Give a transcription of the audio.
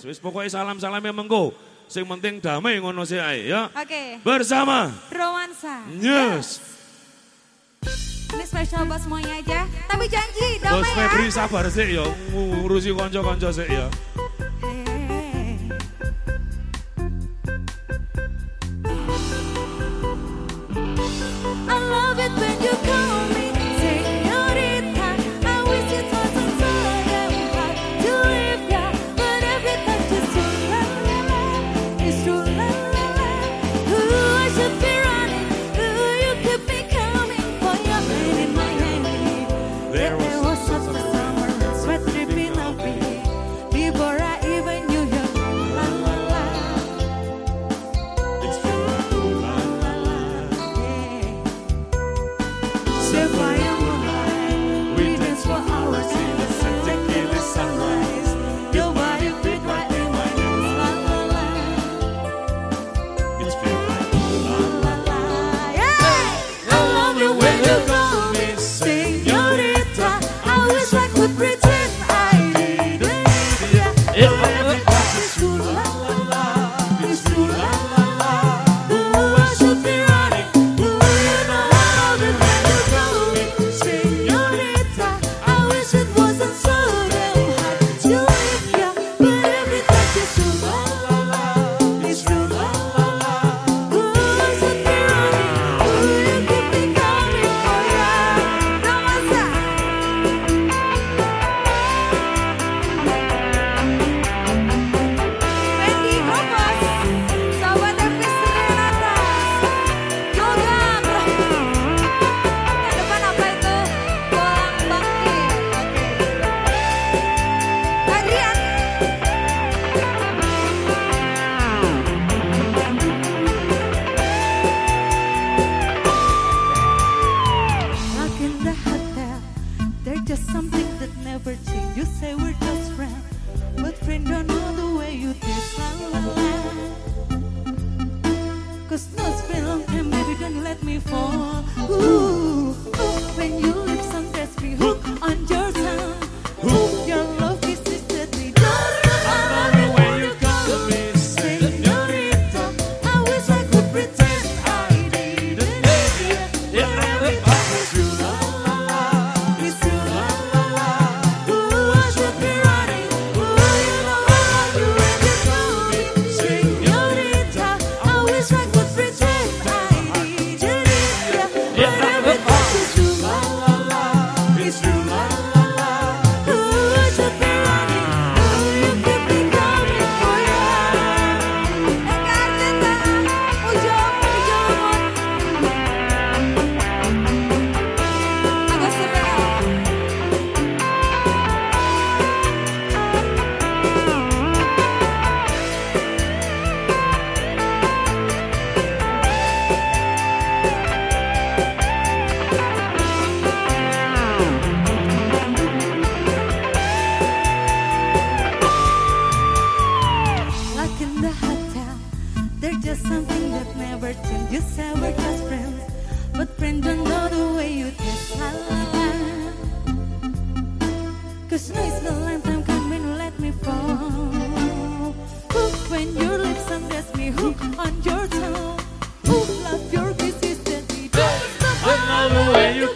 wis wis pokoke salam-salame mengko. Sing penting damai ngono sih ae ya. Oke. Okay. Bersama Romansa. Yes. yes. Ini spesial buat semuanya aja. Tapi janji damai Bos ya. Bos Febri sabar sih ya ngurusi konco-konco sih ya. I love it when you come. Yeah. It's just something that never changed. You say we're just friends, but friend, don't know the way you did. La, la, la. Cause no, it's been a long time, baby, don't let me fall. Ooh, ooh when you lips on me, hook on your have never changed. You said we're just friends, but friends don't know the way you taste. La la. Cause no, it's the last time coming, let me fall. Hook when your lips undress me, hook on your tongue. Hook love your kisses, that we don't stop. Another way you